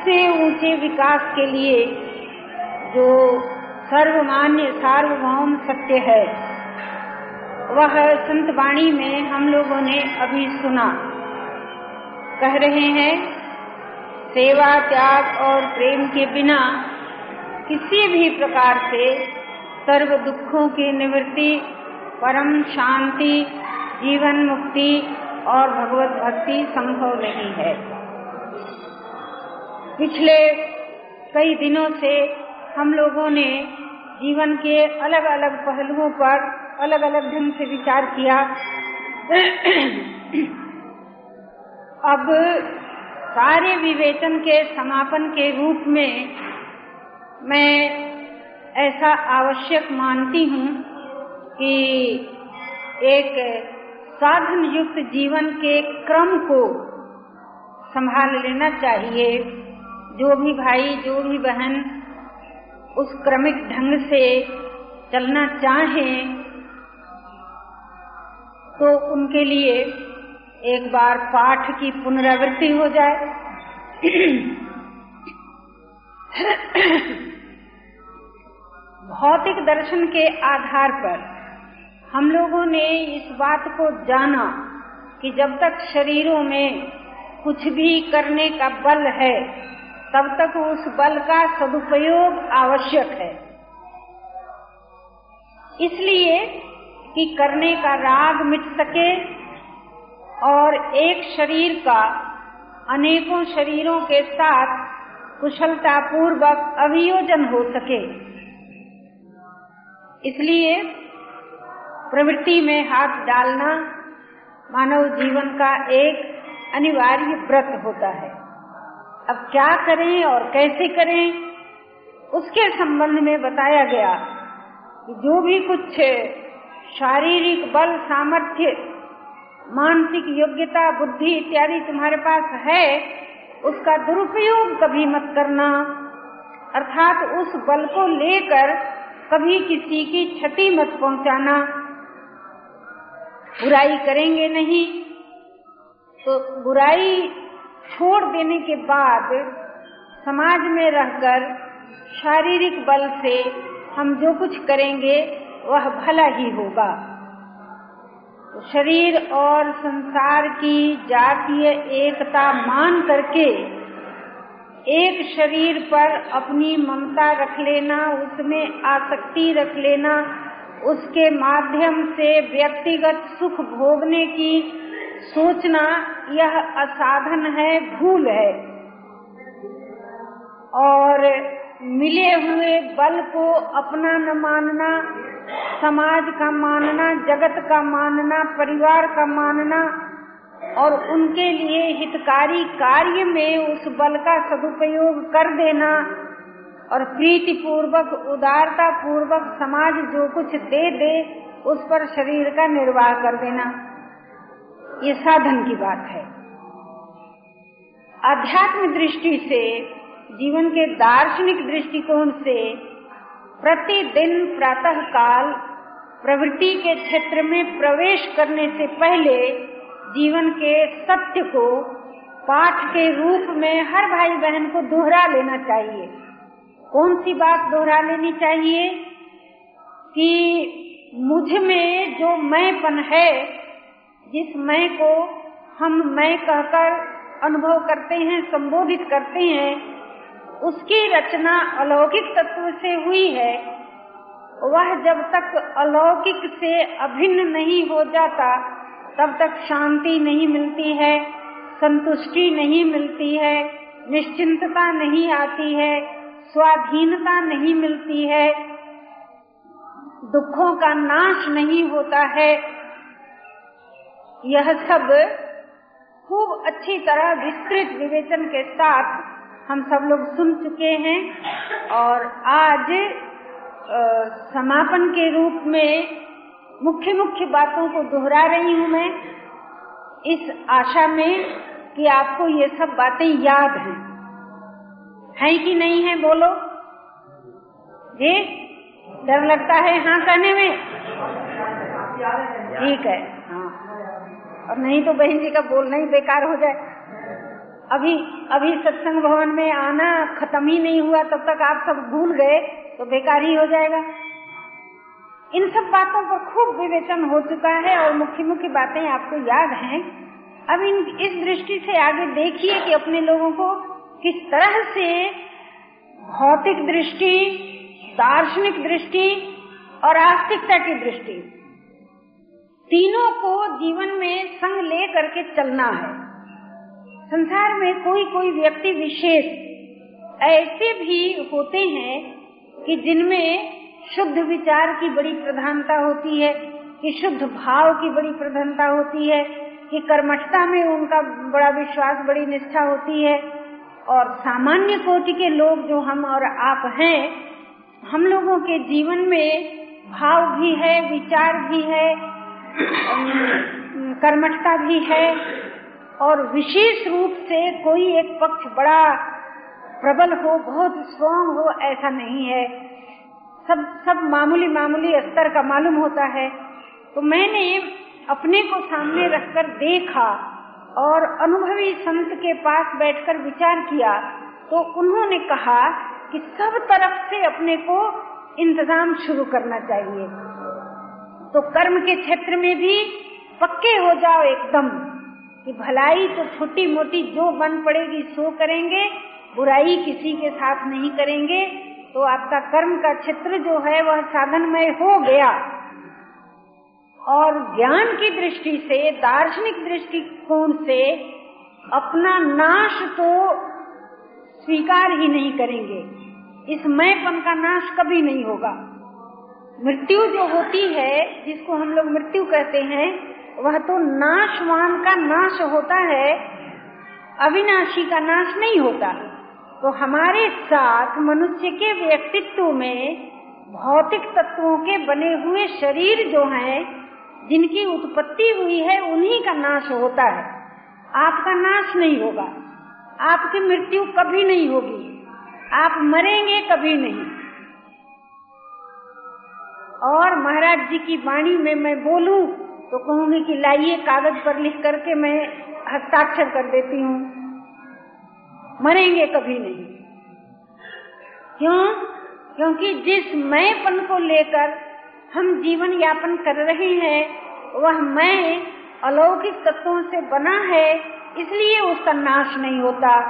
सबसे ऊँचे विकास के लिए जो सर्वमान्य, सार्वभौम सत्य है, वह संत वाणी में हम लोगों ने अभी सुना। कह रहे हैं, सेवा, त्याग और प्रेम के बिना किसी भी प्रकार से सर्व दुखों की निवृत्ति, परम शांति, जीवन मुक्ति और भगवत भक्ति संभव नहीं है। पिछले कई दिनों से हम लोगों ने जीवन के अलग अलग पहलुओं पर अलग अलग ढंग से विचार किया। अब सारे विवेचन के समापन के रूप में मैं ऐसा आवश्यक मानती हूँ कि एक साधन युक्त जीवन के क्रम को संभाल लेना चाहिए। जो भी भाई, जो भी बहन उस क्रमिक ढंग से चलना चाहें तो उनके लिए एक बार पाठ की पुनरावृत्ति हो जाए। भौतिक दर्शन के आधार पर हम लोगों ने इस बात को जाना कि जब तक शरीरों में कुछ भी करने का बल है तब तक उस बल का सदुपयोग आवश्यक है। इसलिए कि करने का राग मिट सके और एक शरीर का अनेकों शरीरों के साथ कुशलता पूर्वक अभियोजन हो सके। इसलिए प्रवृत्ति में हाथ डालना मानव जीवन का एक अनिवार्य व्रत होता है। अब क्या करें और कैसे करें, उसके संबंध में बताया गया कि जो भी कुछ शारीरिक बल, सामर्थ्य, मानसिक योग्यता, बुद्धि इत्यादि तुम्हारे पास है, उसका दुरुपयोग कभी मत करना। अर्थात उस बल को लेकर कभी किसी की क्षति मत पहुंचाना। बुराई करेंगे नहीं तो बुराई छोड़ देने के बाद समाज में रहकर शारीरिक बल से हम जो कुछ करेंगे, वह भला ही होगा। तो शरीर और संसार की जातीय एकता मान करके एक शरीर पर अपनी ममता रख लेना, उसमें आसक्ति रख लेना, उसके माध्यम से व्यक्तिगत सुख भोगने की सोचना यह असाधन है, भूल है। और मिले हुए बल को अपना न मानना, समाज का मानना, जगत का मानना, परिवार का मानना, और उनके लिए हितकारी कार्य में उस बल का सदुपयोग कर देना, और प्रीति पूर्वक उदारता पूर्वक समाज जो कुछ दे दे, उस पर शरीर का निर्वाह कर देना। ये साधन की बात है। आध्यात्म दृष्टि से, जीवन के दार्शनिक दृष्टिकोण से, प्रतिदिन प्रातः काल प्रवृत्ति के क्षेत्र में प्रवेश करने से पहले जीवन के सत्य को पाठ के रूप में हर भाई बहन को दोहरा लेना चाहिए। कौन सी बात दोहरा लेनी चाहिए? कि मुझमें जो मैंपन है जिस मैं को हम मैं कहकर अनुभव करते हैं, संबोधित करते हैं, उसकी रचना अलौकिक तत्व से हुई है। वह जब तक अलौकिक से अभिन्न नहीं हो जाता, तब तक शांति नहीं मिलती है, संतुष्टि नहीं मिलती है, निश्चिंतता नहीं आती है, स्वाधीनता नहीं मिलती है, दुखों का नाश नहीं होता है। यह सब खूब अच्छी तरह विस्तृत विवेचन के साथ हम सब लोग सुन चुके हैं और आज आ, समापन के रूप में मुख्य मुख्य बातों को दोहरा रही हूँ मैं। इस आशा में कि आपको ये सब बातें याद हैं। हैं कि नहीं है बोलो? जी? डर लगता है हाँ कहने में? ठीक है हाँ। और नहीं तो बहन जी का बोलना ही बेकार हो जाए। अभी अभी सत्संग भवन में आना खत्म ही नहीं हुआ, तब तक आप सब भूल गए तो बेकार ही हो जाएगा। इन सब बातों पर खूब विवेचन हो चुका है और मुख्य मुख्य बातें आपको याद हैं। अब इन, इस दृष्टि से आगे देखिए कि अपने लोगों को किस तरह से भौतिक दृष्टि, दार्शनिक दृष्टि और आस्तिकता की दृष्टि तीनों को जीवन में संग ले करके चलना है। संसार में कोई कोई व्यक्ति विशेष ऐसे भी होते हैं कि जिनमें शुद्ध विचार की बड़ी प्रधानता होती है, कि शुद्ध भाव की बड़ी प्रधानता होती है, कि कर्मठता में उनका बड़ा विश्वास, बड़ी निष्ठा होती है। और सामान्य कोटि के लोग जो हम और आप हैं, हम लोगों के जीवन में भाव भी है, विचार भी है कर्मठता भी है और विशेष रूप से कोई एक पक्ष बड़ा प्रबल हो, बहुत स्ट्रॉन्ग हो, ऐसा नहीं है। सब सब मामूली मामूली स्तर का मालूम होता है। तो मैंने अपने को सामने रखकर देखा और अनुभवी संत के पास बैठकर विचार किया। तो उन्होंने कहा कि सब तरफ़ से अपने को इंतज़ाम शुरू करना चाहिए। तो कर्म के क्षेत्र में भी पक्के हो जाओ एकदम। कि भलाई तो छोटी मोटी जो बन पड़ेगी, सो करेंगे, बुराई किसी के साथ नहीं करेंगे। तो आपका कर्म का क्षेत्र जो है, वह साधनमय हो गया। और ज्ञान की दृष्टि से, दार्शनिक दृष्टिकोण से, अपना नाश तो स्वीकार ही नहीं करेंगे। इस मैपन का नाश कभी नहीं होगा। मृत्यु जो होती है, जिसको हम लोग मृत्यु कहते हैं, वह तो नाशवान का नाश होता है, अविनाशी का नाश नहीं होता। तो हमारे साथ मनुष्य के व्यक्तित्व में भौतिक तत्वों के बने हुए शरीर जो हैं, जिनकी उत्पत्ति हुई है, उन्हीं का नाश होता है। आपका नाश नहीं होगा। आपकी मृत्यु कभी नहीं होगी। आप मरेंगे कभी नहीं। और महाराज जी की वाणी में मैं बोलूँ तो कहूँगी कि लाइए कागज़ पर लिख करके मैं हस्ताक्षर कर देती हूँ। मरेंगे कभी नहीं। क्यों? क्योंकि जिस मैंपन को लेकर हम जीवन यापन कर रहे हैं, वह मैं अलौकिक तत्वों से बना है, इसलिए उसका नाश नहीं होता।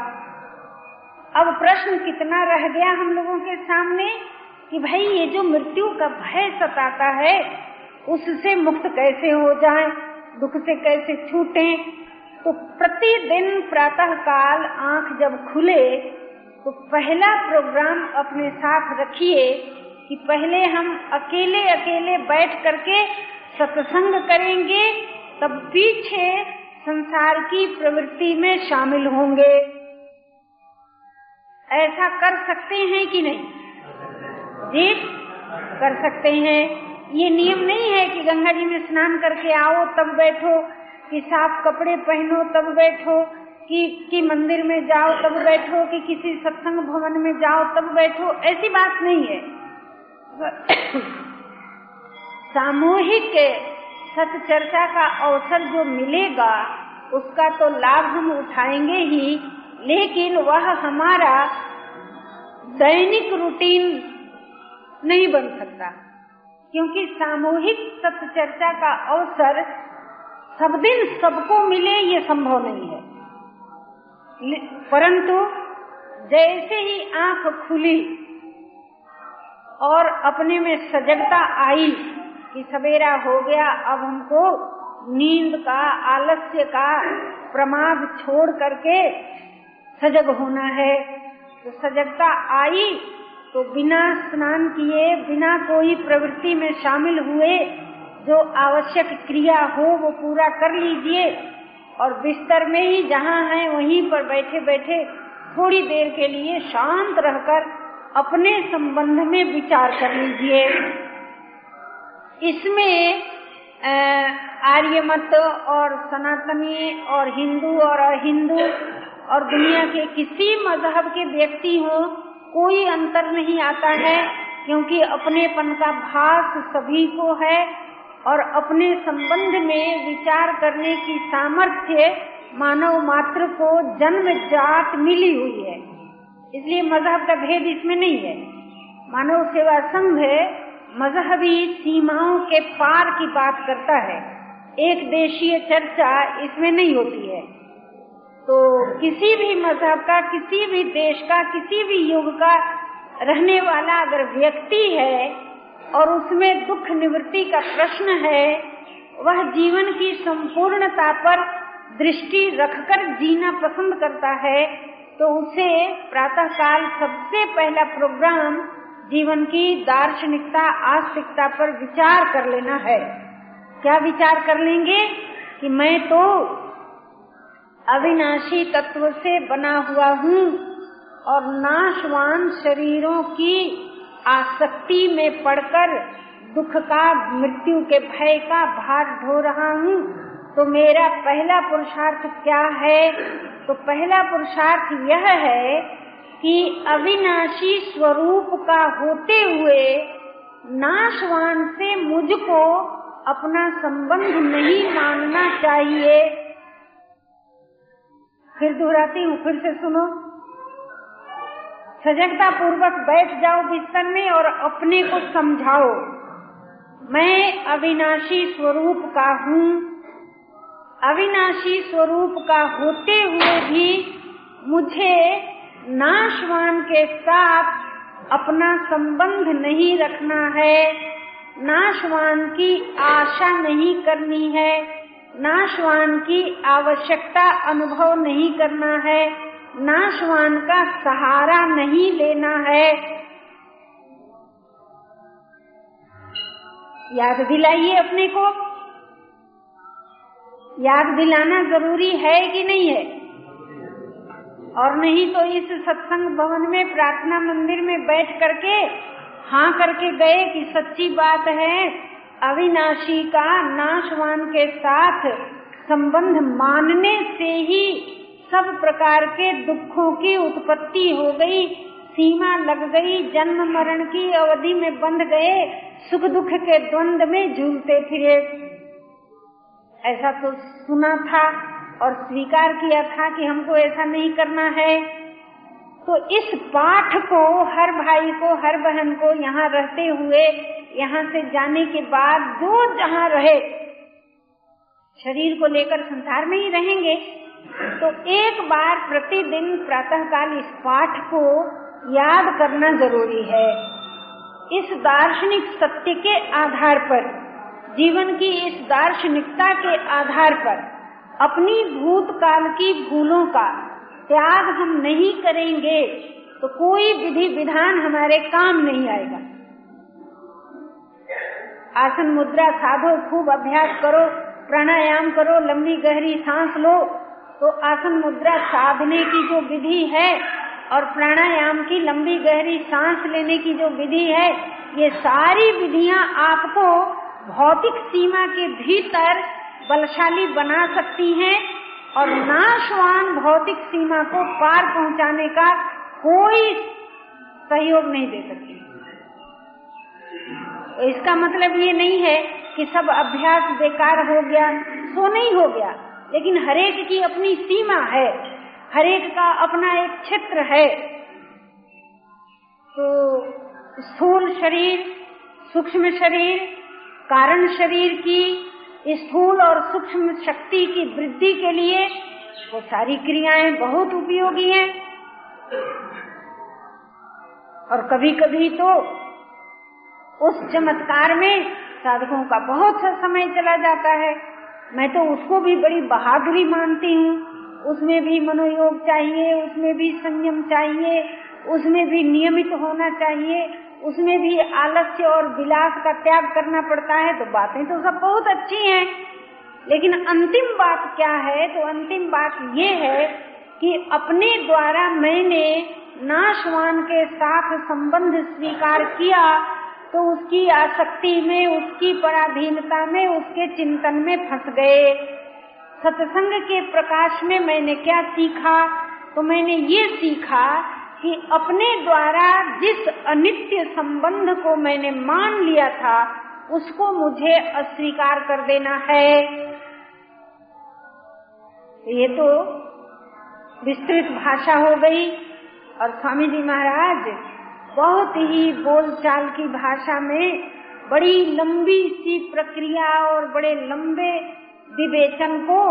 अब प्रश्न कितना रह गया हम लोगों के सामने? कि भाई ये जो मृत्यु का भय सताता है, उससे मुक्त कैसे हो जाए, दुख से कैसे छूटे? तो प्रतिदिन प्रातः काल आँख जब खुले तो पहला प्रोग्राम अपने साथ रखिए कि पहले हम अकेले अकेले बैठ करके सत्संग करेंगे, तब पीछे संसार की प्रवृत्ति में शामिल होंगे। ऐसा कर सकते हैं कि नहीं? जी कर सकते हैं। ये नियम नहीं है कि गंगा जी में स्नान करके आओ, तब बैठो, कि साफ़ कपड़े पहनो, तब बैठो, कि कि मंदिर में जाओ, तब बैठो, कि किसी सत्संग भवन में जाओ, तब बैठो। ऐसी बात नहीं है। सामूहिक सत चर्चा का अवसर जो मिलेगा, उसका तो लाभ हम उठाएँगे ही, लेकिन वह हमारा दैनिक रूटीन नहीं बन सकता। क्योंकि सामूहिक सत्य चर्चा का अवसर सब दिन सबको मिले, ये संभव नहीं है। परंतु जैसे ही आँख खुली और अपने में सजगता आई कि सवेरा हो गया, अब हमको नींद का, आलस्य का प्रमाद छोड़ करके सजग होना है तो सजगता आई तो बिना स्नान किए, बिना कोई प्रवृत्ति में शामिल हुए, जो आवश्यक क्रिया हो, वो पूरा कर लीजिए। और बिस्तर में ही, जहाँ है, वहीं पर बैठे बैठे थोड़ी देर के लिए शांत रहकर अपने संबंध में विचार कर लीजिए। इसमें आर्यमत और सनातनी और हिंदू और अहिंदू और दुनिया के किसी मज़हब के व्यक्ति हों कोई अंतर नहीं आता है, क्योंकि अपनेपन का भास सभी को है और अपने संबंध में विचार करने की सामर्थ्य मानव मात्र को जन्म जात मिली हुई है। इसलिए मज़हब का भेद इसमें नहीं है। मानव सेवा संघ मजहबी सीमाओं के पार की बात करता है। एक देशीय चर्चा इसमें नहीं होती है। तो किसी भी मज़हब का, किसी भी देश का, किसी भी युग का रहने वाला अगर व्यक्ति है और उसमें दुख निवृत्ति का प्रश्न है, वह जीवन की संपूर्णता पर दृष्टि रखकर जीना पसंद करता है तो उसे प्रातः काल सबसे पहला प्रोग्राम जीवन की दार्शनिकता, आस्तिकता पर विचार कर लेना है। क्या विचार कर लेंगे कि मैं तो अविनाशी तत्व से बना हुआ हूँ और नाशवान शरीरों की आसक्ति में पड़कर दुख का, मृत्यु के भय का भार ढो रहा हूँ। तो मेरा पहला पुरुषार्थ क्या है? तो पहला पुरुषार्थ यह है कि अविनाशी स्वरूप का होते हुए नाशवान से मुझको अपना संबंध नहीं मानना चाहिए। फिर दोहराती हूँ, फिर से सुनो। सजगता पूर्वक बैठ जाओ बिस्तर में और अपने को समझाओ। मैं अविनाशी स्वरूप का हूँ। अविनाशी स्वरूप का होते हुए भी मुझे नाशवान के साथ अपना संबंध नहीं रखना है। नाशवान की आशा नहीं करनी है। नाशवान की आवश्यकता अनुभव नहीं करना है, नाशवान का सहारा नहीं लेना है। याद दिलाइए अपने को। याद दिलाना ज़रूरी है कि नहीं है? और नहीं तो इस सत्संग भवन में प्रार्थना मंदिर में बैठ करके हाँ करके गए कि सच्ची बात है। अविनाशी का नाशवान के साथ संबंध मानने से ही सब प्रकार के दुखों की उत्पत्ति हो गई, सीमा लग गई, जन्म मरण की अवधि में बंध गए, सुख दुख के द्वंद में झूलते फिरे। ऐसा तो सुना था और स्वीकार किया था कि हमको ऐसा नहीं करना है। तो इस पाठ को, हर भाई को, हर बहन को यहाँ रहते हुए, यहाँ से जाने के बाद जो जहाँ रहे, शरीर को लेकर संसार में ही रहेंगे। तो एक बार प्रतिदिन प्रातःकाल इस पाठ को याद करना ज़रूरी है। इस दार्शनिक सत्य के आधार पर, जीवन की इस दार्शनिकता के आधार पर, अपनी भूतकाल की भूलों का त्याग हम नहीं करेंगे तो कोई विधि विधान हमारे काम नहीं आएगा। आसन मुद्रा साधो, खूब अभ्यास करो, प्राणायाम करो, लंबी गहरी सांस लो तो आसन मुद्रा साधने की जो विधि है और प्राणायाम की लंबी गहरी सांस लेने की जो विधि है, ये सारी विधियाँ आपको भौतिक सीमा के भीतर बलशाली बना सकती हैं। और नाशवान भौतिक सीमा को पार पहुँचाने का कोई सहयोग नहीं दे सकती। तो इसका मतलब ये नहीं है कि सब अभ्यास बेकार हो गया, सो नहीं हो गया, लेकिन हरेक की अपनी सीमा है, हरेक का अपना एक क्षेत्र है। तो स्थूल शरीर, सूक्ष्म शरीर, कारण शरीर की स्थूल और सूक्ष्म शक्ति की वृद्धि के लिए वो सारी क्रियाएँ बहुत उपयोगी हैं। और कभी कभी तो उस चमत्कार में साधकों का बहुत सा समय चला जाता है। मैं तो उसको भी बड़ी बहादुरी मानती हूँ। उसमें भी मनोयोग चाहिए, उसमें भी संयम चाहिए, उसमें भी नियमित होना चाहिए। उसमें भी आलस्य और विलास का त्याग करना पड़ता है तो बातें तो सब बहुत अच्छी हैं। लेकिन अंतिम बात क्या है? तो अंतिम बात ये है कि अपने द्वारा मैंने नाशवान के साथ संबंध स्वीकार किया तो उसकी आसक्ति में, उसकी पराधीनता में, उसके चिंतन में फंस गए। सत्संग के प्रकाश में मैंने क्या सीखा? तो मैंने ये सीखा कि अपने द्वारा जिस अनित्य संबंध को मैंने मान लिया था, उसको मुझे अस्वीकार कर देना है। ये तो विस्तृत भाषा हो गई और स्वामी जी महाराज बहुत ही बोलचाल की भाषा में बड़ी लंबी सी प्रक्रिया और बड़े लंबे विवेचन को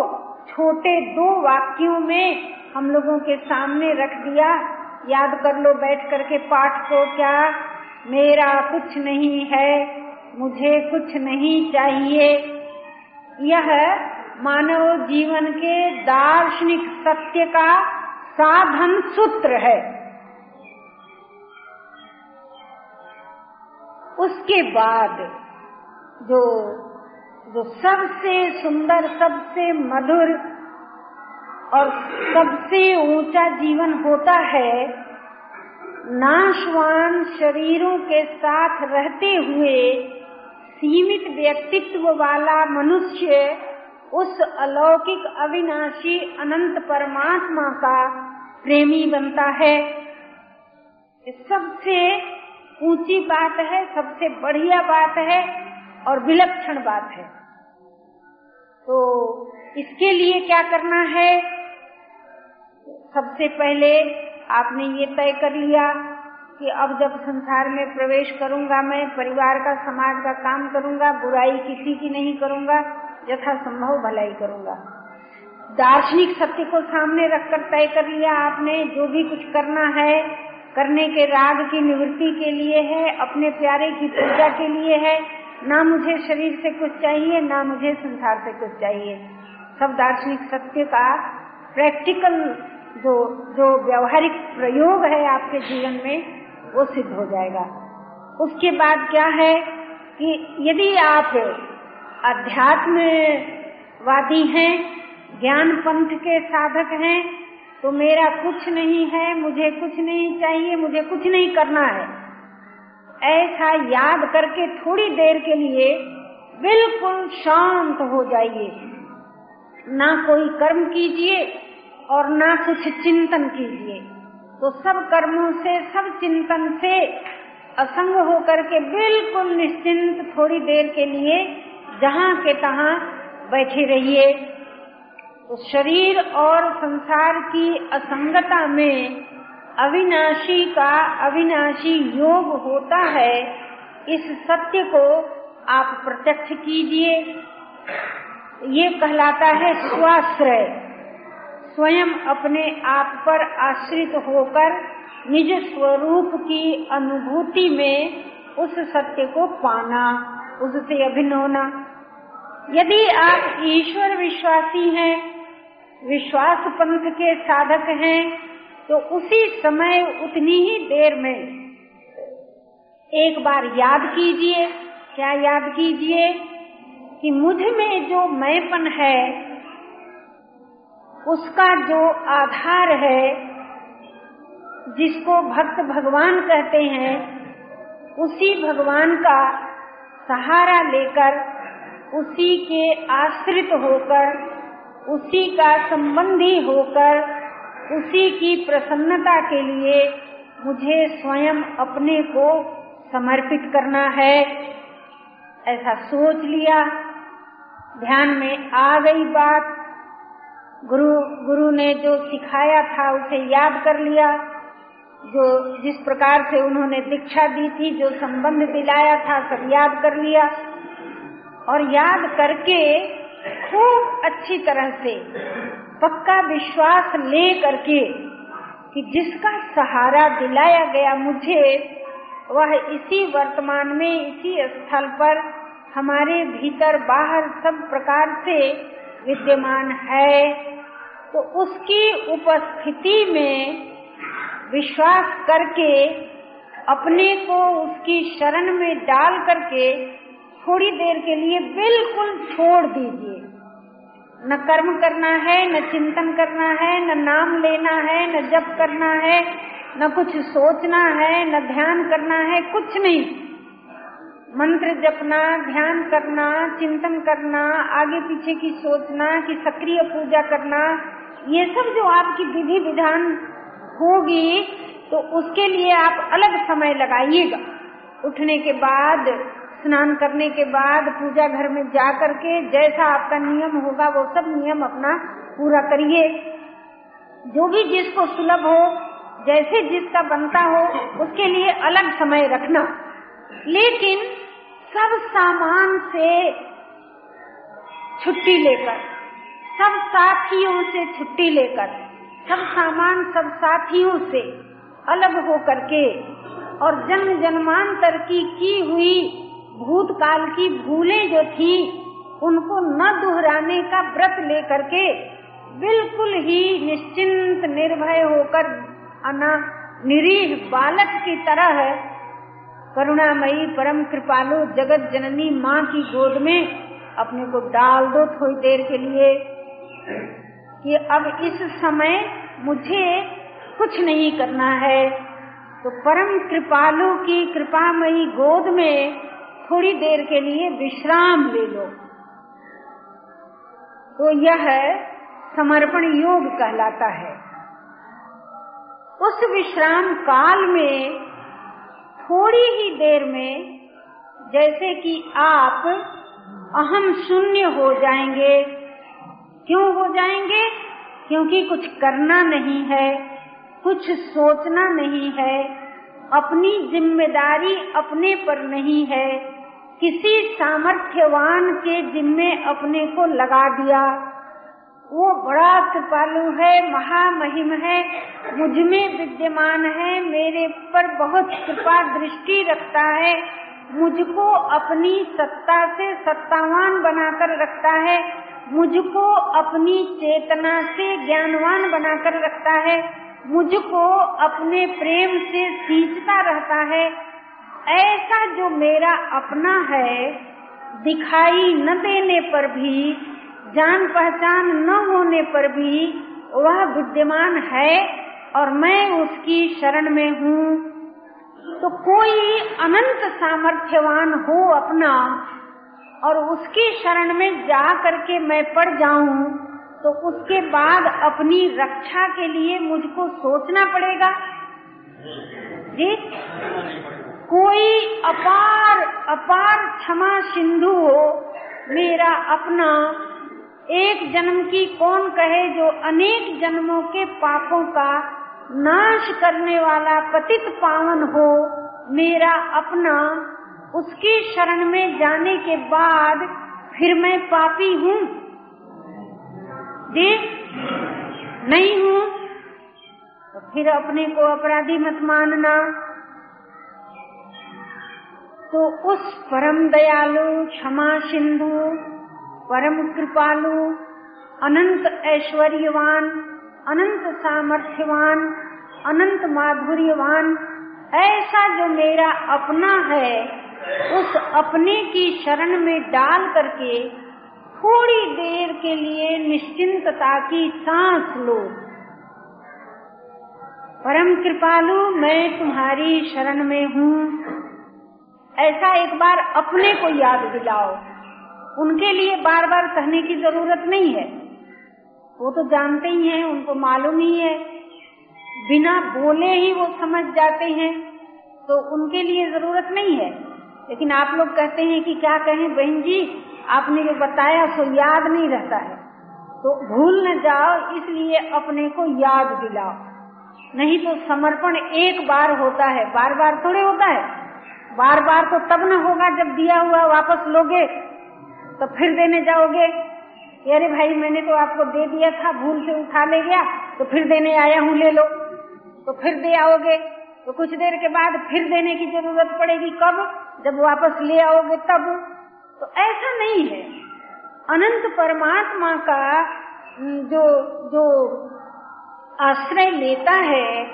छोटे दो वाक्यों में हम लोगों के सामने रख दिया। याद कर लो, बैठ करके पाठ को, क्या मेरा कुछ नहीं है, मुझे कुछ नहीं चाहिए। यह मानव जीवन के दार्शनिक सत्य का साधन सूत्र है। उसके बाद जो जो सबसे सुंदर, सबसे मधुर और सबसे ऊँचा जीवन होता है, नाशवान शरीरों के साथ रहते हुए सीमित व्यक्तित्व वाला मनुष्य उस अलौकिक अविनाशी अनंत परमात्मा का प्रेमी बनता है। सबसे ऊँची बात है, सबसे बढ़िया बात है और विलक्षण बात है। तो इसके लिए क्या करना है? सबसे पहले आपने ये तय कर लिया कि अब जब संसार में प्रवेश करूँगा मैं, परिवार का, समाज का काम करूँगा, बुराई किसी की नहीं करूँगा यथा संभव भलाई करूँगा। दार्शनिक सत्य को सामने रखकर तय कर लिया आपने, जो भी कुछ करना है, करने के राग की निवृत्ति के लिए है, अपने प्यारे की पूजा के लिए है, ना मुझे शरीर से कुछ चाहिए, ना मुझे संसार से कुछ चाहिए। सब दार्शनिक सत्य का प्रैक्टिकल जो जो व्यवहारिक प्रयोग है आपके जीवन में, वो सिद्ध हो जाएगा। उसके बाद क्या है कि यदि आप अध्यात्मवादी हैं ज्ञान पंथ के साधक हैं तो मेरा कुछ नहीं है, मुझे कुछ नहीं चाहिए, मुझे कुछ नहीं करना है। ऐसा याद करके थोड़ी देर के लिए बिल्कुल शांत हो जाइए। ना कोई कर्म कीजिए और ना कुछ चिंतन कीजिए। तो सब कर्मों से, सब चिंतन से असंग होकर के बिल्कुल निश्चिंत थोड़ी देर के लिए जहाँ के तहाँ बैठे रहिए। तो शरीर और संसार की असंगता में अविनाशी का अविनाशी योग होता है, इस सत्य को आप प्रत्यक्ष कीजिए। ये कहलाता है स्वाश्रय। स्वयं अपने आप पर आश्रित होकर निज स्वरूप की अनुभूति में उस सत्य को पाना, उससे अभिन्न होना। यदि आप ईश्वर विश्वासी हैं विश्वास पंथ के साधक हैं तो उसी समय उतनी ही देर में एक बार याद कीजिए, क्या याद कीजिए कि मुझमें जो मैंपन है उसका जो आधार है, जिसको भक्त भगवान कहते हैं, उसी भगवान का सहारा लेकर, उसी के आश्रित होकर, उसी का संबंधी होकर, उसी की प्रसन्नता के लिए मुझे स्वयं अपने को समर्पित करना है। ऐसा सोच लिया, ध्यान में आ गई बात। गुरु गुरु ने जो सिखाया था, उसे याद कर लिया। जो जिस प्रकार से उन्होंने दीक्षा दी थी, जो संबंध दिलाया था, सब याद कर लिया। और याद करके खूब अच्छी तरह से पक्का विश्वास ले करके कि जिसका सहारा दिलाया गया मुझे, वह इसी वर्तमान में, इसी स्थल पर, हमारे भीतर बाहर सब प्रकार से विद्यमान है तो उसकी उपस्थिति में विश्वास करके, अपने को उसकी शरण में डाल करके, थोड़ी देर के लिए बिल्कुल छोड़ दीजिए। न कर्म करना है, न चिंतन करना है, न नाम लेना है, न जप करना है, न कुछ सोचना है, न ध्यान करना है, कुछ नहीं। मंत्र जपना, ध्यान करना, चिंतन करना, आगे पीछे की सोचना, की सक्रिय पूजा करना, ये सब जो आपकी विधि विधान होगी तो उसके लिए आप अलग समय लगाइएगा। उठने के बाद, स्नान करने के बाद, पूजा घर में जा करके जैसा आपका नियम होगा, वो सब नियम अपना पूरा करिए। जो भी जिसको सुलभ हो, जैसे जिसका बनता हो, उसके लिए अलग समय रखना। लेकिन सब सामान से छुट्टी लेकर, सब साथियों से छुट्टी लेकर, सब सामान सब साथियों से अलग हो करके और जन्म जन्मांतर की की हुई भूतकाल की भूलें जो थी, उनको न दोहराने का व्रत लेकर के बिल्कुल ही निश्चिंत निर्भय होकर, अना निरीह बालक की तरह करुणामयी परम कृपालु जगत जननी माँ की गोद में अपने को डाल दो थोड़ी देर के लिए कि अब इस समय मुझे कुछ नहीं करना है। तो परम कृपालु की कृपामयी गोद में थोड़ी देर के लिए विश्राम ले लो। तो यह समर्पण योग कहलाता है। उस विश्राम काल में थोड़ी ही देर में जैसे कि आप अहम शून्य हो जाएँगे। क्यों हो जाएँगे? क्योंकि कुछ करना नहीं है, कुछ सोचना नहीं है, अपनी ज़िम्मेदारी अपने पर नहीं है। किसी सामर्थ्यवान के जिम्मे अपने को लगा दिया। वो बड़ा कृपालु है, महामहिम है, मुझमें विद्यमान है, मेरे पर बहुत कृपा दृष्टि रखता है, मुझको अपनी सत्ता से सत्तावान बनाकर रखता है, मुझको अपनी चेतना से ज्ञानवान बनाकर रखता है, मुझको अपने प्रेम से सींचता रहता है, ऐसा जो मेरा अपना है, दिखाई न देने पर भी जान पहचान न होने पर भी वह विद्यमान है और मैं उसकी शरण में हूँ। तो कोई अनंत सामर्थ्यवान हो अपना और उसकी शरण में जा करके मैं पड़ जाऊँ तो उसके बाद अपनी रक्षा के लिए मुझको सोचना पड़ेगा। जी? कोई अपार अपार क्षमा सिंधु हो, मेरा अपना एक जन्म की कौन कहे जो अनेक जन्मों के पापों का नाश करने वाला पतित पावन हो, मेरा अपना, उसकी शरण में जाने के बाद फिर मैं पापी हूँ? जी, नहीं हूँ। तो फिर अपने को अपराधी मत मानना। तो उस परम दयालु, क्षमा सिंधु परम कृपालु, अनंत ऐश्वर्यवान, अनंत सामर्थ्यवान, अनंत माधुर्यवान, ऐसा जो मेरा अपना है, उस अपने की शरण में डाल करके थोड़ी देर के लिए निश्चिंतता की सांस लो। परम कृपालु, मैं तुम्हारी शरण में हूँ। ऐसा एक बार अपने को याद दिलाओ। उनके लिए बार बार कहने की ज़रूरत नहीं है। वो तो जानते ही हैं, उनको मालूम ही है। बिना बोले ही वो समझ जाते हैं तो उनके लिए ज़रूरत नहीं है। लेकिन आप लोग कहते हैं कि क्या कहें, बहन जी, आपने जो बताया सो याद नहीं रहता है। तो भूल न जाओ, इसलिए अपने को याद दिलाओ। नहीं तो समर्पण एक बार होता है बार बार थोड़े होता है। बार बार तो तब न होगा जब दिया हुआ वापस लोगे तो फिर देने जाओगे? अरे भाई, मैंने तो आपको दे दिया था, भूल से उठा ले गया तो फिर देने आया हूँ, ले लो। तो फिर दे आओगे? तो कुछ देर के बाद फिर देने की ज़रूरत पड़ेगी कब? जब वापस ले आओगे तब। तो ऐसा नहीं है। अनंत परमात्मा का जो जो आश्रय लेता है,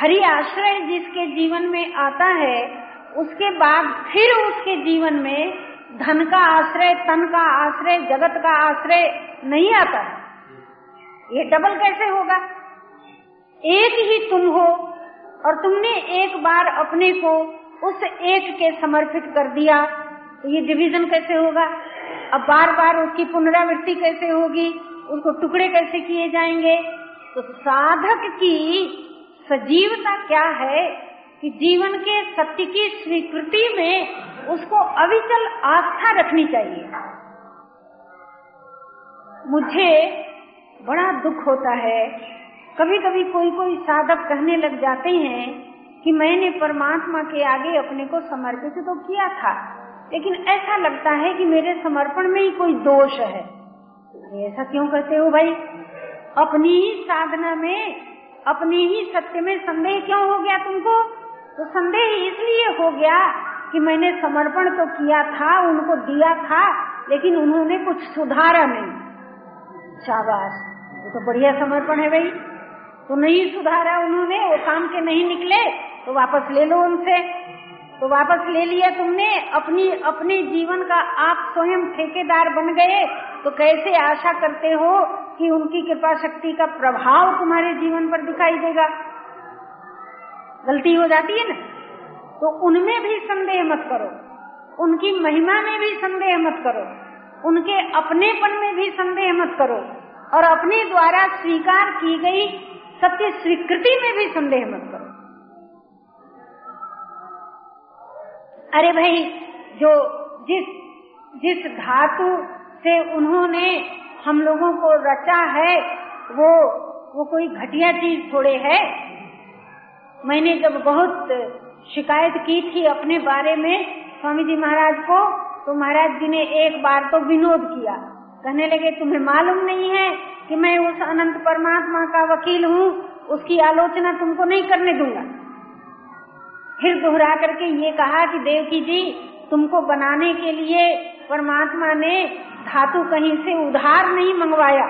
हरि आश्रय जिसके जीवन में आता है, उसके बाद फिर उसके जीवन में धन का आश्रय, तन का आश्रय, जगत का आश्रय नहीं आता है। ये डबल कैसे होगा? एक ही तुम हो और तुमने एक बार अपने को उस एक के समर्पित कर दिया तो ये डिवीज़न कैसे होगा? अब बार बार उसकी पुनरावृत्ति कैसे होगी? उसको टुकड़े कैसे किए जाएँगे? तो साधक की सजीवता क्या है? कि जीवन के सत्य की स्वीकृति में उसको अविचल आस्था रखनी चाहिए। मुझे बड़ा दुख होता है। कभी कभी कोई कोई साधक कहने लग जाते हैं कि मैंने परमात्मा के आगे अपने को समर्पित तो किया था, लेकिन ऐसा लगता है कि मेरे समर्पण में ही कोई दोष है। ऐसा क्यों कहते हो भाई? अपनी ही साधना में, अपने ही सत्य में संदेह क्यों हो गया तुमको? तो संदेह इसलिए हो गया कि मैंने समर्पण तो किया था, उनको दिया था, लेकिन उन्होंने कुछ सुधारा नहीं। शाबाश वो तो बढ़िया समर्पण है भाई। तो नहीं सुधारा उन्होंने, वो काम के नहीं निकले तो वापस ले लो उनसे। तो वापस ले लिया तुमने, अपनी, अपने जीवन का आप स्वयं ठेकेदार बन गए। तो कैसे आशा करते हो कि उनकी कृपा शक्ति का प्रभाव तुम्हारे जीवन पर दिखाई देगा? गलती हो जाती है ना तो उनमें भी संदेह मत करो। उनकी महिमा में भी संदेह मत करो। उनके अपनेपन में भी संदेह मत करो। और अपने द्वारा स्वीकार की गई सत्य स्वीकृति में भी संदेह मत करो। अरे भाई, जो जिस जिस धातु से उन्होंने हम लोगों को रचा है, वो वो कोई घटिया चीज़ थोड़े है? मैंने जब बहुत शिकायत की थी अपने बारे में, स्वामी जी महाराज को तो महाराज जी ने एक बार तो विनोद किया। कहने लगे, तुम्हें मालूम नहीं है कि मैं उस अनंत परमात्मा का वकील हूँ? उसकी आलोचना तुमको नहीं करने दूँगा। फिर दोहरा करके ये कहा कि, देवकी जी, तुमको बनाने के लिए परमात्मा ने धातु कहीं से उधार नहीं मंगवाया,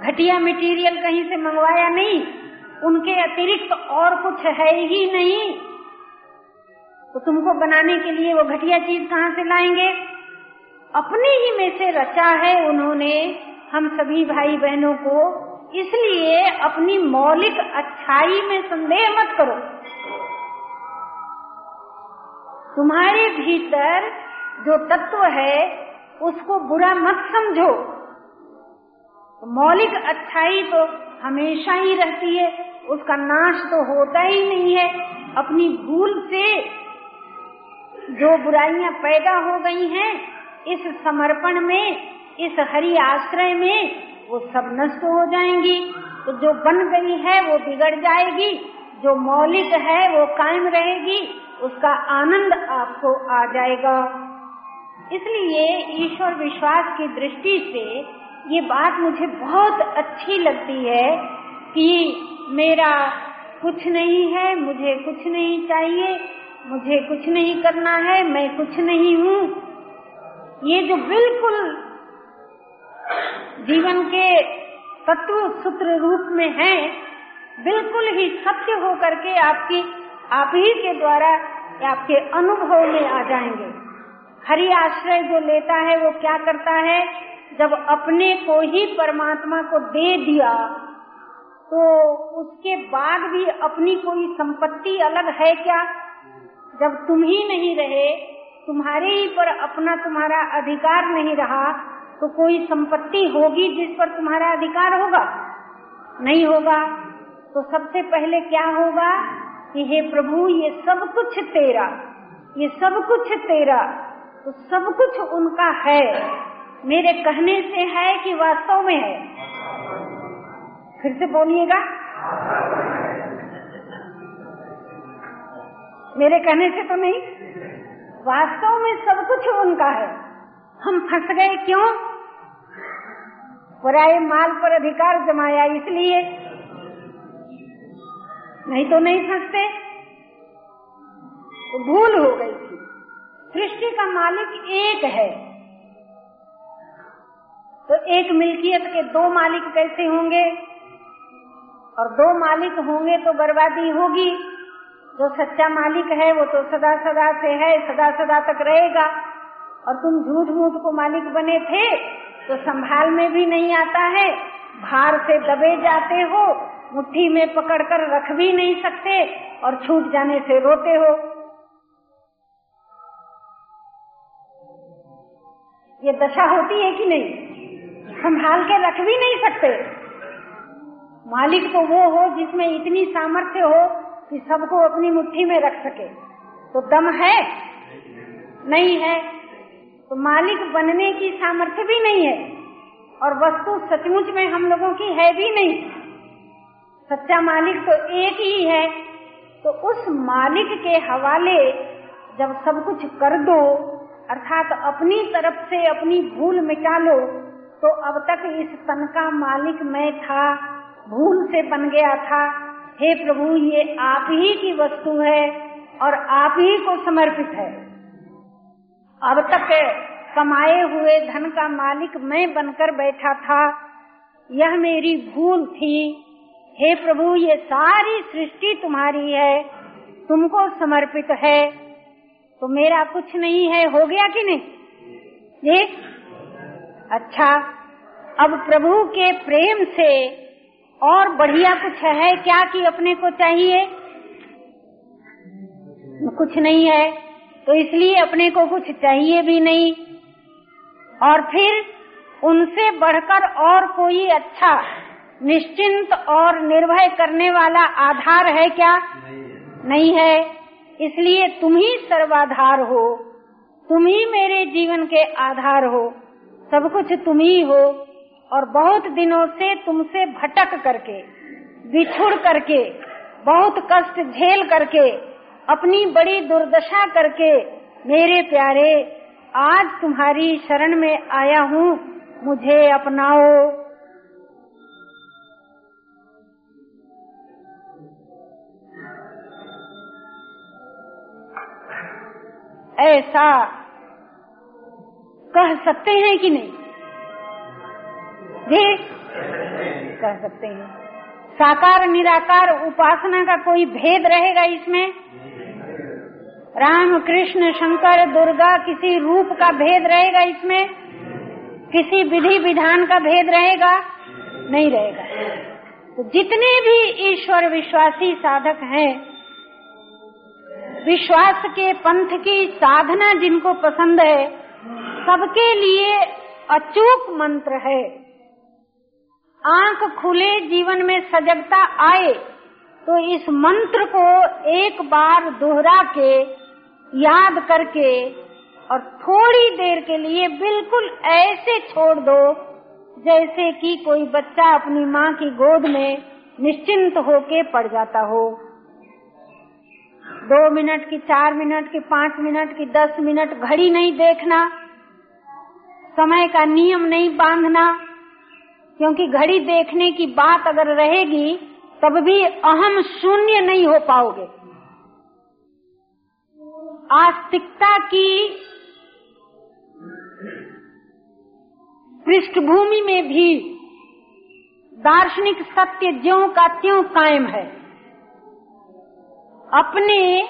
घटिया मटेरियल कहीं से मंगवाया नहीं उनके अतिरिक्त और कुछ है ही नहीं। तो तुमको बनाने के लिए वो घटिया चीज़ कहाँ से लाएँगे? अपने ही में से रचा है उन्होंने हम सभी भाई बहनों को। इसलिए अपनी मौलिक अच्छाई में संदेह मत करो। तुम्हारे भीतर जो तत्व है, उसको बुरा मत समझो। मौलिक अच्छाई तो हमेशा ही रहती है। उसका नाश तो होता ही नहीं है। अपनी भूल से जो बुराइयाँ पैदा हो गई हैं, इस समर्पण में, इस हरि आश्रय में, वो सब नष्ट हो जाएँगी। तो जो बन गई है, वो बिगड़ जाएगी। जो मौलिक है, वो कायम रहेगी। उसका आनंद आपको आ जाएगा। इसलिए ईश्वर विश्वास की दृष्टि से ये बात मुझे बहुत अच्छी लगती है कि मेरा कुछ नहीं है, मुझे कुछ नहीं चाहिए, मुझे कुछ नहीं करना है, मैं कुछ नहीं हूँ। ये जो बिल्कुल जीवन के तत्व सूत्र रूप में है, बिल्कुल ही सत्य हो करके आपकी, आप ही के द्वारा आपके अनुभव में आ जाएँगे। हरि आश्रय जो लेता है, वो क्या करता है? जब अपने को ही परमात्मा को दे दिया तो उसके बाद भी अपनी कोई संपत्ति अलग है क्या? जब तुम ही नहीं रहे, तुम्हारे ही पर अपना तुम्हारा अधिकार नहीं रहा तो कोई संपत्ति होगी जिस पर तुम्हारा अधिकार होगा? नहीं होगा। तो सबसे पहले क्या होगा कि हे प्रभु, ये सब कुछ तेरा, ये सब कुछ तेरा तो सब कुछ उनका है। मेरे कहने से है कि वास्तव में है। फिर से बोलिएगा। मेरे कहने से तो नहीं। वास्तव में सब कुछ उनका है। हम फंस गए क्यों? पराये माल पर अधिकार जमाया इसलिए। नहीं तो नहीं फंसते। तो भूल हो गई थी। सृष्टि का मालिक एक है। तो एक मिल्कियत के दो मालिक कैसे होंगे? और दो मालिक होंगे तो बर्बादी होगी। जो सच्चा मालिक है, वो तो सदा सदा से है सदा सदा तक रहेगा। और तुम झूठ मूठ को मालिक बने थे तो संभाल में भी नहीं आता है। भार से दबे जाते हो, मुट्ठी में पकड़कर रख भी नहीं सकते, और छूट जाने से रोते हो। ये दशा होती है कि नहीं? संभाल के रख भी नहीं सकते। मालिक तो वो हो जिसमें इतनी सामर्थ्य हो कि सबको अपनी मुट्ठी में रख सके। तो दम है? नहीं है। तो मालिक बनने की सामर्थ्य भी नहीं है और वस्तु सचमुच में हम लोगों की है भी नहीं। सच्चा मालिक तो एक ही है। तो उस मालिक के हवाले जब सब कुछ कर दो, अर्थात अपनी तरफ़ से अपनी भूल मिटा लो तो अब तक इस तन का मालिक मैं था। भूल से बन गया था। हे प्रभु, ये आप ही की वस्तु है और आप ही को समर्पित है। अब तक कमाए हुए धन का मालिक मैं बनकर बैठा था। यह मेरी भूल थी। हे प्रभु, ये सारी सृष्टि तुम्हारी है। तुमको समर्पित है। तो मेरा कुछ नहीं है, हो गया कि नहीं? ये अच्छा अब प्रभु के प्रेम से और बढ़िया कुछ है क्या कि अपने को चाहिए? कुछ नहीं है तो इसलिए अपने को कुछ चाहिए भी नहीं। और फिर उनसे बढ़कर और कोई अच्छा निश्चिंत और निर्भय करने वाला आधार है क्या? नहीं, नहीं है। इसलिए तुम ही सर्वाधार हो। तुम ही मेरे जीवन के आधार हो। सब कुछ तुम ही हो। और बहुत दिनों से तुमसे भटक करके, बिछुड़ करके, बहुत कष्ट झेल करके, अपनी बड़ी दुर्दशा करके, मेरे प्यारे, आज तुम्हारी शरण में आया हूँ, मुझे अपनाओ। ऐसा कह सकते हैं कि नहीं? जी। कह सकते हैं। साकार, निराकार, उपासना का कोई भेद रहेगा इसमें? राम, कृष्ण, शंकर, दुर्गा, किसी रूप का भेद रहेगा इसमें? किसी विधि, विधान का भेद रहेगा? नहीं रहेगा। तो जितने भी ईश्वर विश्वासी साधक हैं, विश्वास के पंथ की साधना जिनको पसंद है, सबके लिए अचूक मंत्र है। आँख खुले, जीवन में सजगता आए तो इस मंत्र को एक बार दोहरा के, याद करके और थोड़ी देर के लिए बिल्कुल ऐसे छोड़ दो, जैसे कि कोई बच्चा अपनी माँ की गोद में निश्चिंत होके पड़ जाता हो। दो मिनट की, चार मिनट की, पाँच मिनट की, दस मिनट घड़ी नहीं देखना, समय का नियम नहीं बांधना क्योंकि घड़ी देखने की बात अगर रहेगी, तब भी अहम शून्य नहीं हो पाओगे। आस्तिकता की पृष्ठभूमि में भी दार्शनिक सत्य ज्यो का त्यों कायम है। अपने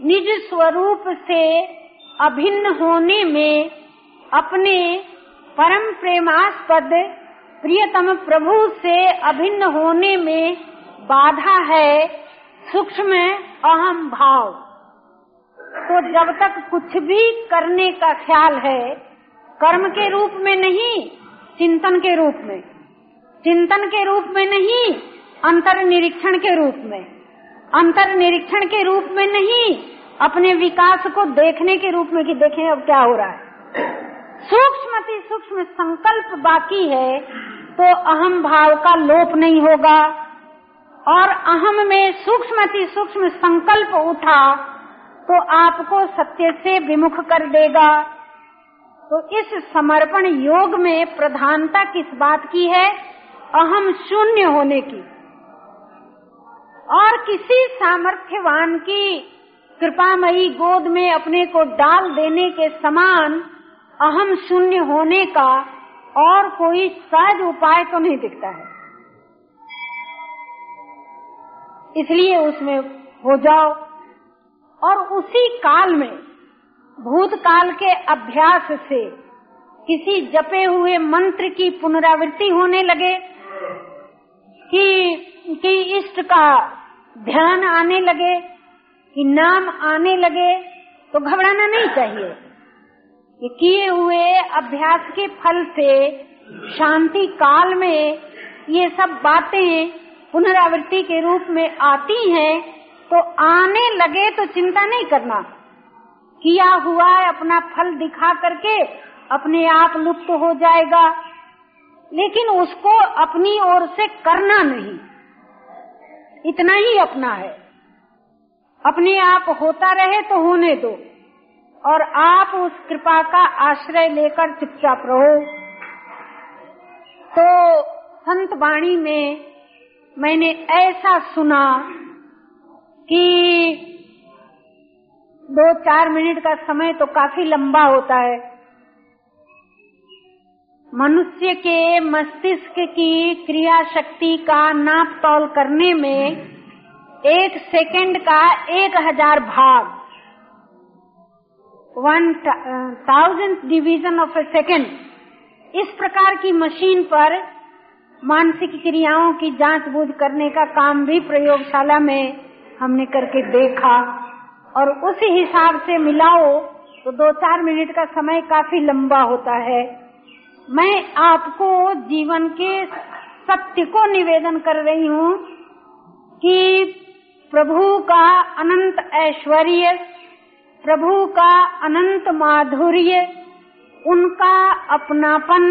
निज स्वरूप से अभिन्न होने में अपने परम प्रेमास्पद प्रियतम प्रभु से अभिन्न होने में बाधा है, सूक्ष्म अहम भाव। तो जब तक कुछ भी करने का ख्याल है, कर्म के रूप में नहीं, चिंतन के रूप में। चिंतन के रूप में नहीं अंतर निरीक्षण के रूप में। अंतर निरीक्षण के रूप में नहीं, अपने विकास को देखने के रूप में कि देखें अब क्या हो रहा है। सूक्ष्म सूक्ष्म संकल्प बाकी है तो अहम भाव का लोप नहीं होगा। और अहम में सूक्ष्म सूक्ष्म संकल्प उठा तो आपको सत्य से विमुख कर देगा। तो इस समर्पण योग में प्रधानता किस बात की है? अहम शून्य होने की। और किसी सामर्थ्यवान की कृपामयी गोद में अपने को डाल देने के समान अहम शून्य होने का और कोई सहज उपाय तो नहीं दिखता है। इसलिए उसमें हो जाओ। और उसी काल में, भूतकाल के अभ्यास से किसी जपे हुए मंत्र की पुनरावृत्ति होने लगे कि कि इष्ट का ध्यान आने लगे, कि नाम आने लगे तो घबराना नहीं चाहिए। किए हुए अभ्यास के फल से शांति काल में ये सब बातें पुनरावृत्ति के रूप में आती हैं तो आने लगे तो चिंता नहीं करना। किया हुआ है अपना फल दिखा करके अपने आप लुप्त हो जाएगा, लेकिन उसको अपनी ओर से करना नहीं। इतना ही अपना है। अपने आप होता रहे तो होने दो। और आप उस कृपा का आश्रय लेकर चुपचाप रहो। तो संत वाणी में मैंने ऐसा सुना कि दो चार मिनट का समय तो काफ़ी लंबा होता है। मनुष्य के मस्तिष्क की क्रिया शक्ति का नाप तौल करने में एक सेकंड का एक हज़ार भाग। One thousand division of a second इस प्रकार की मशीन पर मानसिक क्रियाओं की जाँच बूझ करने का काम भी प्रयोगशाला में हमने करके देखा। और उसी हिसाब से मिलाओ तो दो चार मिनट का समय काफ़ी लंबा होता है। मैं आपको जीवन के सत्य को निवेदन कर रही हूँ कि प्रभु का अनंत ऐश्वर्य प्रभु का अनंत माधुर्य, उनका अपनापन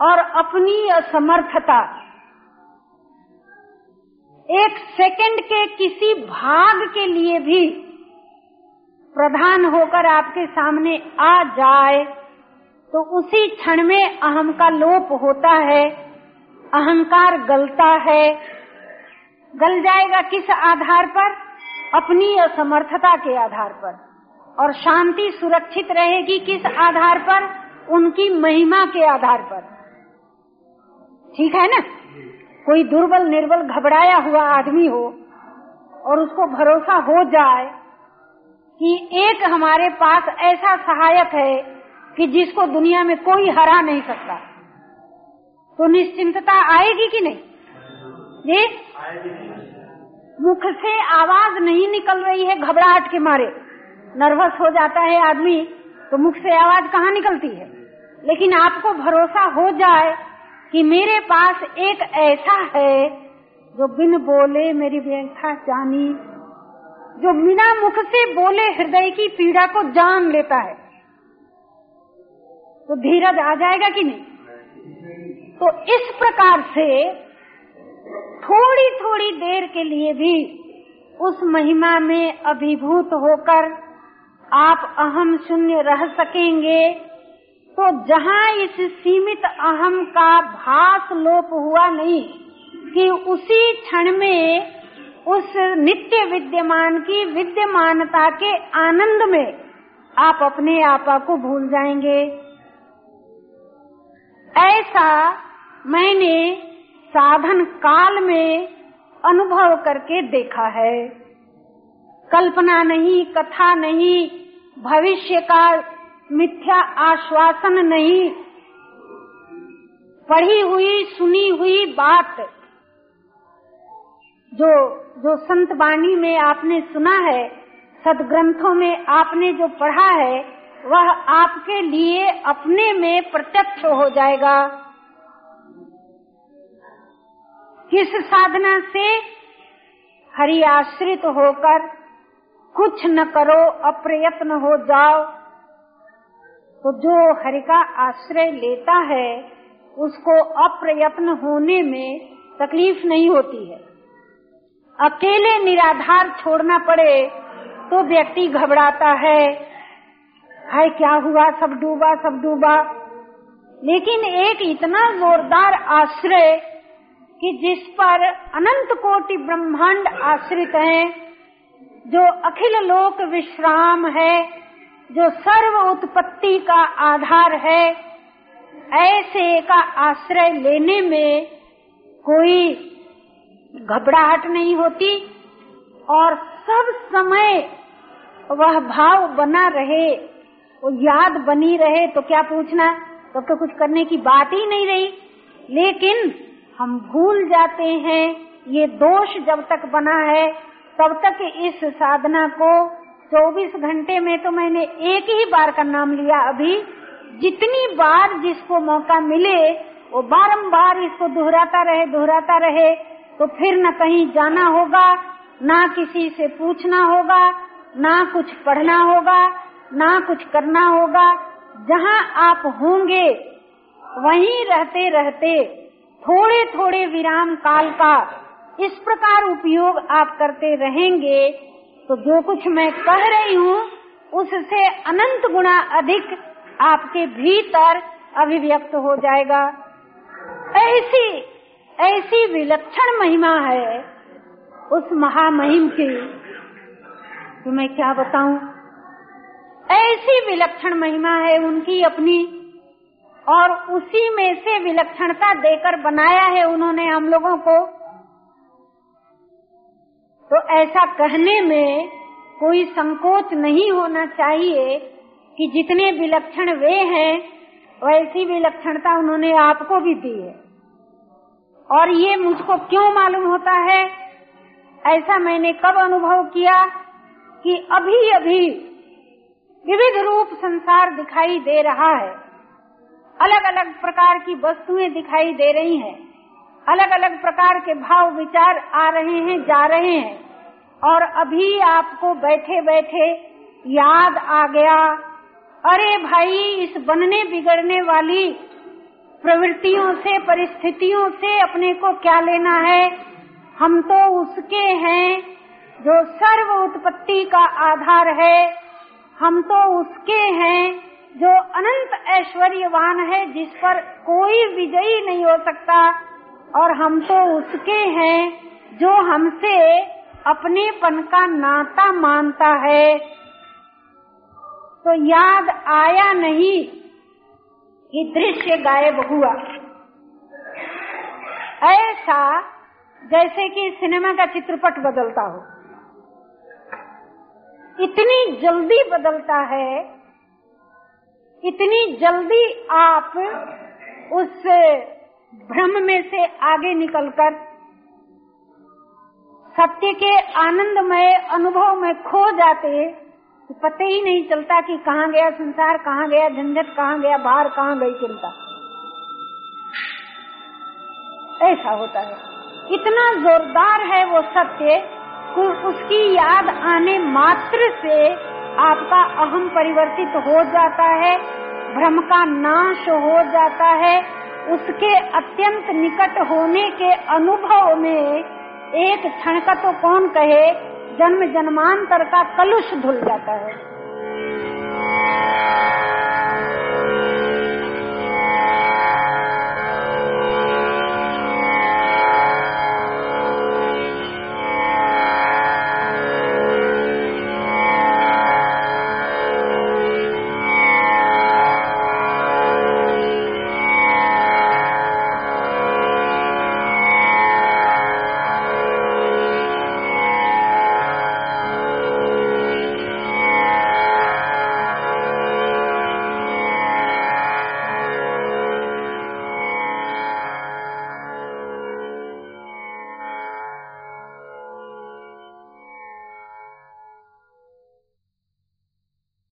और अपनी असमर्थता। एक सेकंड के किसी भाग के लिए भी प्रधान होकर आपके सामने आ जाए तो उसी क्षण में अहम का लोप होता है, अहंकार गलता है। गल जाएगा किस आधार पर? अपनी असमर्थता के आधार पर। और शांति सुरक्षित रहेगी किस आधार पर? उनकी महिमा के आधार पर। ठीक है ना? कोई दुर्बल निर्बल घबराया हुआ आदमी हो और उसको भरोसा हो जाए कि एक हमारे पास ऐसा सहायक है कि जिसको दुनिया में कोई हरा नहीं सकता तो निश्चिंतता आएगी कि नहीं? जी? मुख से आवाज़ नहीं निकल रही है घबराहट के मारे। नर्वस हो जाता है आदमी तो मुख से आवाज़ कहाँ निकलती है? लेकिन आपको भरोसा हो जाए कि मेरे पास एक ऐसा है जो बिन बोले मेरी व्यथा जानी, जो बिना मुख से बोले हृदय की पीड़ा को जान लेता है। तो धीरज आ जाएगा कि नहीं? तो इस प्रकार से थोड़ी थोड़ी देर के लिए भी उस महिमा में अभिभूत होकर आप अहम शून्य रह सकेंगे तो जहाँ इस सीमित अहम का भास लोप हुआ नहीं, कि उसी क्षण में उस नित्य विद्यमान की विद्यमानता के आनंद में आप अपने आपा को भूल जाएँगे। ऐसा मैंने साधन काल में अनुभव करके देखा है। कल्पना नहीं, कथा नहीं, भविष्य का मिथ्या आश्वासन नहीं। पढ़ी हुई, सुनी हुई बात जो जो संत वाणी में आपने सुना है, सदग्रंथों में आपने जो पढ़ा है, वह आपके लिए अपने में प्रत्यक्ष हो जाएगा। किस साधना से? हरि आश्रित होकर कुछ न करो, अप्रयत्न हो जाओ। तो जो हरि का आश्रय लेता है, उसको अप्रयत्न होने में तकलीफ़ नहीं होती है। अकेले निराधार छोड़ना पड़े तो व्यक्ति घबराता है। हाय, क्या हुआ? सब डूबा सब डूबा। लेकिन एक इतना जोरदार आश्रय कि जिस पर अनंत कोटि ब्रह्मांड आश्रित हैं जो अखिल लोक विश्राम है, जो सर्व उत्पत्ति का आधार है, ऐसे का आश्रय लेने में कोई घबराहट नहीं होती और सब समय वह भाव बना रहे, वो याद बनी रहे तो क्या पूछना? तब तो कुछ करने की बात ही नहीं रही। लेकिन हम भूल जाते हैं, ये दोष जब तक बना है तब तक इस साधना को 24 घंटे में तो मैंने एक ही बार का नाम लिया। अभी जितनी बार जिसको मौका मिले, वो बारंबार इसको दोहराता रहे दोहराता रहे तो फिर न कहीं जाना होगा, ना किसी से पूछना होगा, ना कुछ पढ़ना होगा, ना कुछ करना होगा। जहाँ आप होंगे, वहीं रहते रहते थोड़े थोड़े विराम काल का इस प्रकार उपयोग आप करते रहेंगे तो जो कुछ मैं कह रही हूँ, उससे अनंत गुना अधिक आपके भीतर अभिव्यक्त हो जाएगा। ऐसी ऐसी विलक्षण महिमा है उस महामहिम की। तो मैं क्या बताऊँ? ऐसी विलक्षण महिमा है उनकी अपनी, और उसी में से विलक्षणता देकर बनाया है उन्होंने हम लोगों को। तो ऐसा कहने में कोई संकोच नहीं होना चाहिए कि जितने विलक्षण वे हैं, वैसी विलक्षणता उन्होंने आपको भी दी है। और ये मुझको क्यों मालूम होता है? ऐसा मैंने कब अनुभव किया कि अभी अभी विविध रूप संसार दिखाई दे रहा है। अलग अलग प्रकार की वस्तुएँ दिखाई दे रही हैं। अलग अलग प्रकार के भाव विचार आ रहे हैं, जा रहे हैं। और अभी आपको बैठे बैठे याद आ गया, अरे भाई, इस बनने बिगड़ने वाली प्रवृत्तियों से, परिस्थितियों से अपने को क्या लेना है? हम तो उसके हैं जो सर्व उत्पत्ति का आधार है। हम तो उसके हैं जो अनंत ऐश्वर्यवान है, जिस पर कोई विजयी नहीं हो सकता। और हम तो उसके हैं जो हमसे अपनेपन का नाता मानता है। तो याद आया नहीं कि दृश्य गायब हुआ। ऐसा जैसे कि सिनेमा का चित्रपट बदलता हो। इतनी जल्दी बदलता है, इतनी जल्दी आप उस भ्रम में से आगे निकलकर सत्य के आनंदमय अनुभव में खो जाते तो पता ही नहीं चलता कि कहाँ गया संसार, कहाँ गया झंझट, कहाँ गया बाहर कहाँ गई चिंता। ऐसा होता है। इतना जोरदार है वो सत्य कि उसकी याद आने मात्र से आपका अहम परिवर्तित हो जाता है, भ्रम का नाश हो जाता है उसके अत्यंत निकट होने के अनुभव में एक क्षण का तो कौन कहे जन्म जन्मांतर का कलुष धुल जाता है।